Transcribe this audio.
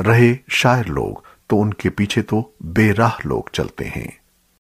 रहे शायर लोग तो उनके पीछे तो बेराह लोग चलते हैं।